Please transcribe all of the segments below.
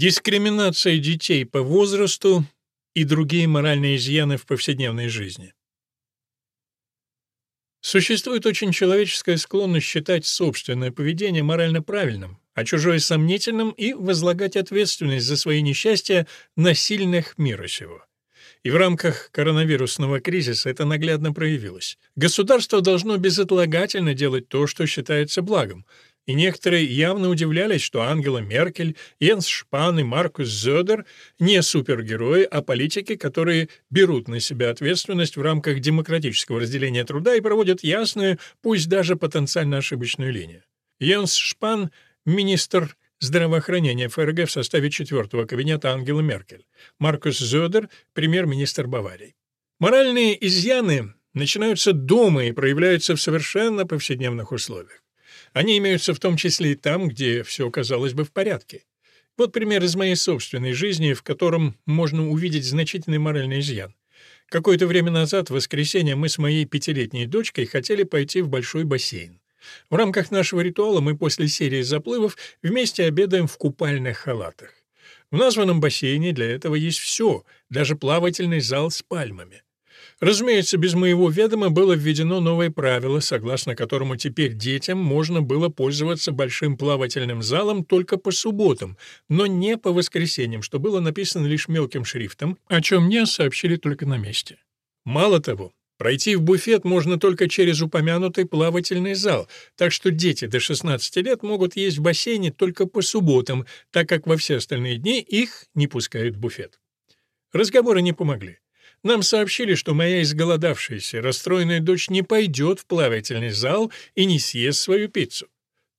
Дискриминация детей по возрасту и другие моральные изъяны в повседневной жизни. Существует очень человеческая склонность считать собственное поведение морально правильным, а чужое сомнительным и возлагать ответственность за свои несчастья на сильных мира сего. И в рамках коронавирусного кризиса это наглядно проявилось. Государство должно безотлагательно делать то, что считается благом, и некоторые явно удивлялись, что Ангела Меркель, Йенс Шпан и Маркус Зёдер не супергерои, а политики, которые берут на себя ответственность в рамках демократического разделения труда и проводят ясную, пусть даже потенциально ошибочную линию. Йенс Шпан — министр здравоохранения ФРГ в составе четвертого кабинета Ангела Меркель. Маркус Зёдер — премьер-министр Баварии. Моральные изъяны начинаются дома и проявляются в совершенно повседневных условиях. Они имеются в том числе и там, где все, казалось бы, в порядке. Вот пример из моей собственной жизни, в котором можно увидеть значительный моральный изъян. Какое-то время назад, в воскресенье, мы с моей пятилетней дочкой хотели пойти в большой бассейн. В рамках нашего ритуала мы после серии заплывов вместе обедаем в купальных халатах. В названном бассейне для этого есть все, даже плавательный зал с пальмами. Разумеется, без моего ведома было введено новое правило, согласно которому теперь детям можно было пользоваться большим плавательным залом только по субботам, но не по воскресеньям, что было написано лишь мелким шрифтом, о чем мне сообщили только на месте. Мало того, Пройти в буфет можно только через упомянутый плавательный зал, так что дети до 16 лет могут есть в бассейне только по субботам, так как во все остальные дни их не пускают в буфет. Разговоры не помогли. Нам сообщили, что моя изголодавшаяся, расстроенная дочь не пойдет в плавательный зал и не съест свою пиццу.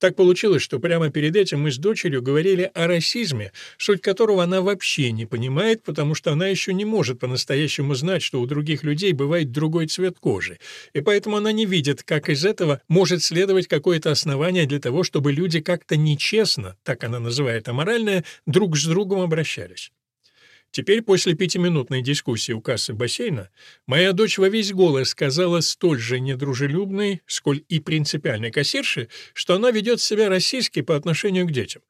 Так получилось, что прямо перед этим мы с дочерью говорили о расизме, суть которого она вообще не понимает, потому что она еще не может по-настоящему знать, что у других людей бывает другой цвет кожи, и поэтому она не видит, как из этого может следовать какое-то основание для того, чтобы люди как-то нечестно, так она называет аморальное, друг с другом обращались. Теперь, после пятиминутной дискуссии у кассы бассейна, моя дочь во весь голос сказала столь же недружелюбной, сколь и принципиальной кассирше, что она ведет себя российски по отношению к детям.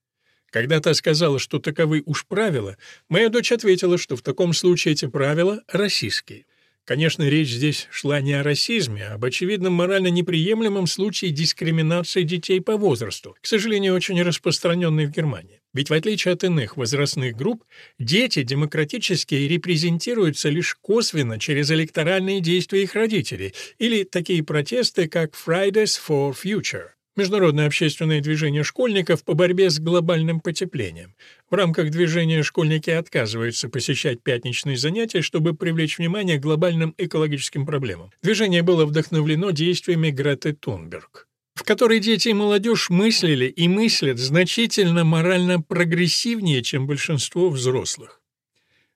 Когда та сказала, что таковы уж правила, моя дочь ответила, что в таком случае эти правила российские. Конечно, речь здесь шла не о расизме, а об очевидном морально неприемлемом случае дискриминации детей по возрасту, к сожалению, очень распространенной в Германии. Ведь в отличие от иных возрастных групп, дети демократически репрезентируются лишь косвенно через электоральные действия их родителей или такие протесты, как Fridays for Future. Международное общественное движение школьников по борьбе с глобальным потеплением. В рамках движения школьники отказываются посещать пятничные занятия, чтобы привлечь внимание к глобальным экологическим проблемам. Движение было вдохновлено действиями Греты Тунберг в которой дети и молодежь мыслили и мыслят значительно морально прогрессивнее, чем большинство взрослых.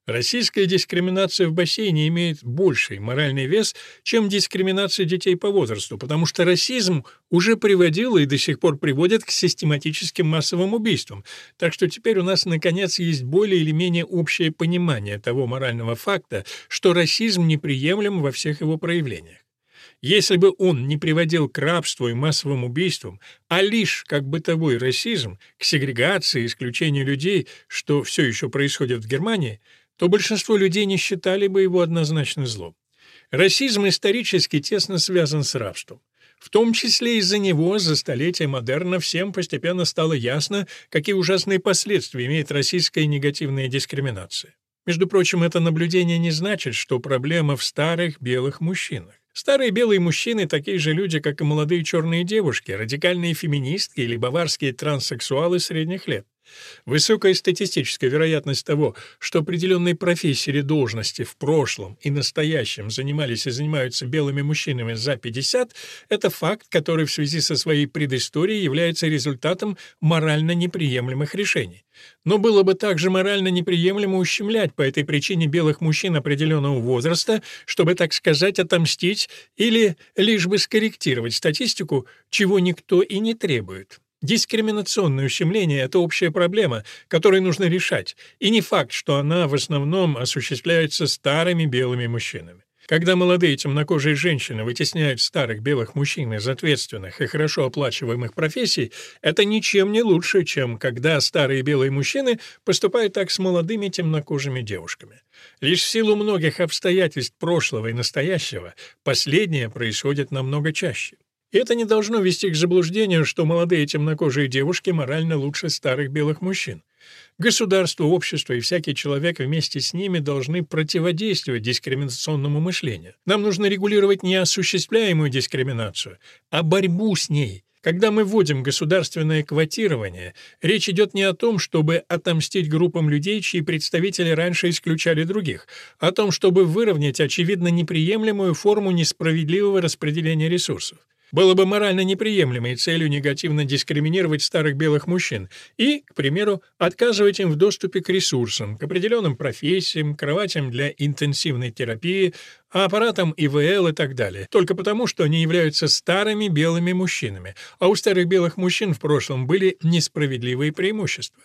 Российская дискриминация в бассейне имеет больший моральный вес, чем дискриминация детей по возрасту, потому что расизм уже приводил и до сих пор приводит к систематическим массовым убийствам, так что теперь у нас, наконец, есть более или менее общее понимание того морального факта, что расизм неприемлем во всех его проявлениях. Если бы он не приводил к рабству и массовым убийствам, а лишь как бытовой расизм, к сегрегации и исключению людей, что все еще происходит в Германии – то большинство людей не считали бы его однозначно злом. Расизм исторически тесно связан с рабством. В том числе из-за него за столетия модерна всем постепенно стало ясно, какие ужасные последствия имеет российская негативная дискриминация. Между прочим, это наблюдение не значит, что проблема в старых белых мужчинах. Старые белые мужчины — такие же люди, как и молодые черные девушки, радикальные феминистки или баварские транссексуалы средних лет. Высокая статистическая вероятность того, что определенные профессии или должности в прошлом и настоящем занимались и занимаются белыми мужчинами за 50, это факт, который в связи со своей предысторией является результатом морально неприемлемых решений. Но было бы также морально неприемлемо ущемлять по этой причине белых мужчин определенного возраста, чтобы, так сказать, отомстить или лишь бы скорректировать статистику, чего никто и не требует. Дискриминационное ущемление — это общая проблема, которую нужно решать, и не факт, что она в основном осуществляется старыми белыми мужчинами. Когда молодые темнокожие женщины вытесняют старых белых мужчин из ответственных и хорошо оплачиваемых профессий, это ничем не лучше, чем когда старые белые мужчины поступают так с молодыми темнокожими девушками. Лишь в силу многих обстоятельств прошлого и настоящего последнее происходит намного чаще. Это не должно вести к заблуждению, что молодые темнокожие девушки морально лучше старых белых мужчин. Государство, общество и всякий человек вместе с ними должны противодействовать дискриминационному мышлению. Нам нужно регулировать не осуществляемую дискриминацию, а борьбу с ней. Когда мы вводим государственное квотирование, речь идет не о том, чтобы отомстить группам людей, чьи представители раньше исключали других, а о том, чтобы выровнять очевидно неприемлемую форму несправедливого распределения ресурсов. Было бы морально неприемлемой целью негативно дискриминировать старых белых мужчин и, к примеру, отказывать им в доступе к ресурсам, к определенным профессиям, кроватям для интенсивной терапии, аппаратам ИВЛ и так далее, только потому, что они являются старыми белыми мужчинами, а у старых белых мужчин в прошлом были несправедливые преимущества.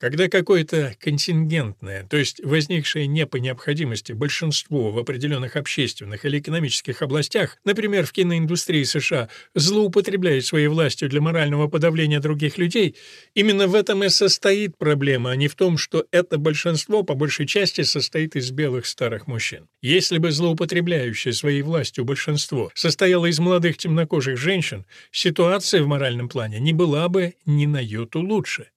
Когда какое-то контингентное, то есть возникшее не по необходимости большинство в определенных общественных или экономических областях, например, в киноиндустрии США, злоупотребляет своей властью для морального подавления других людей, именно в этом и состоит проблема, а не в том, что это большинство по большей части состоит из белых старых мужчин. Если бы злоупотребляющее своей властью большинство состояло из молодых темнокожих женщин, ситуация в моральном плане не была бы ни на йоту лучше.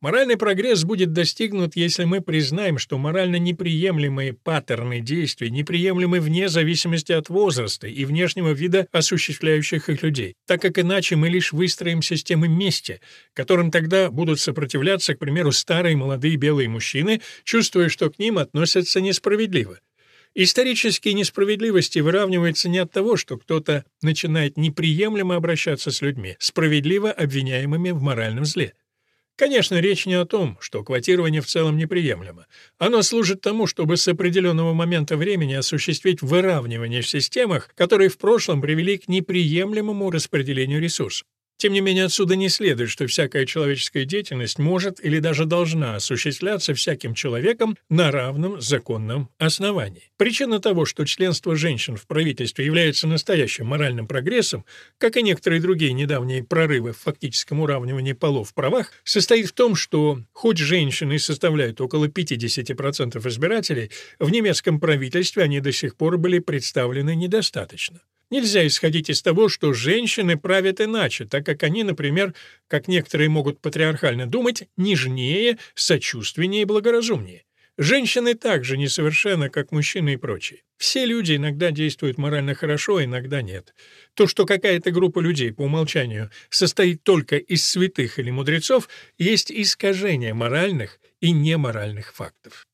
Моральный прогресс будет достигнут, если мы признаем, что морально неприемлемые паттерны действий неприемлемы вне зависимости от возраста и внешнего вида осуществляющих их людей, так как иначе мы лишь выстроим системы мести, которым тогда будут сопротивляться, к примеру, старые молодые белые мужчины, чувствуя, что к ним относятся несправедливо. Исторические несправедливости выравниваются не от того, что кто-то начинает неприемлемо обращаться с людьми, справедливо обвиняемыми в моральном зле. Конечно, речь не о том, что квотирование в целом неприемлемо. Оно служит тому, чтобы с определенного момента времени осуществить выравнивание в системах, которые в прошлом привели к неприемлемому распределению ресурсов. Тем не менее, отсюда не следует, что всякая человеческая деятельность может или даже должна осуществляться всяким человеком на равном законном основании. Причина того, что членство женщин в правительстве является настоящим моральным прогрессом, как и некоторые другие недавние прорывы в фактическом уравнивании полов в правах, состоит в том, что хоть женщины составляют около 50% избирателей, в немецком правительстве они до сих пор были представлены недостаточно. Нельзя исходить из того, что женщины правят иначе, так как они, например, как некоторые могут патриархально думать, нежнее, сочувственнее и благоразумнее. Женщины также несовершенны, как мужчины и прочие. Все люди иногда действуют морально хорошо, а иногда нет. То, что какая-то группа людей по умолчанию состоит только из святых или мудрецов, есть искажение моральных и неморальных фактов.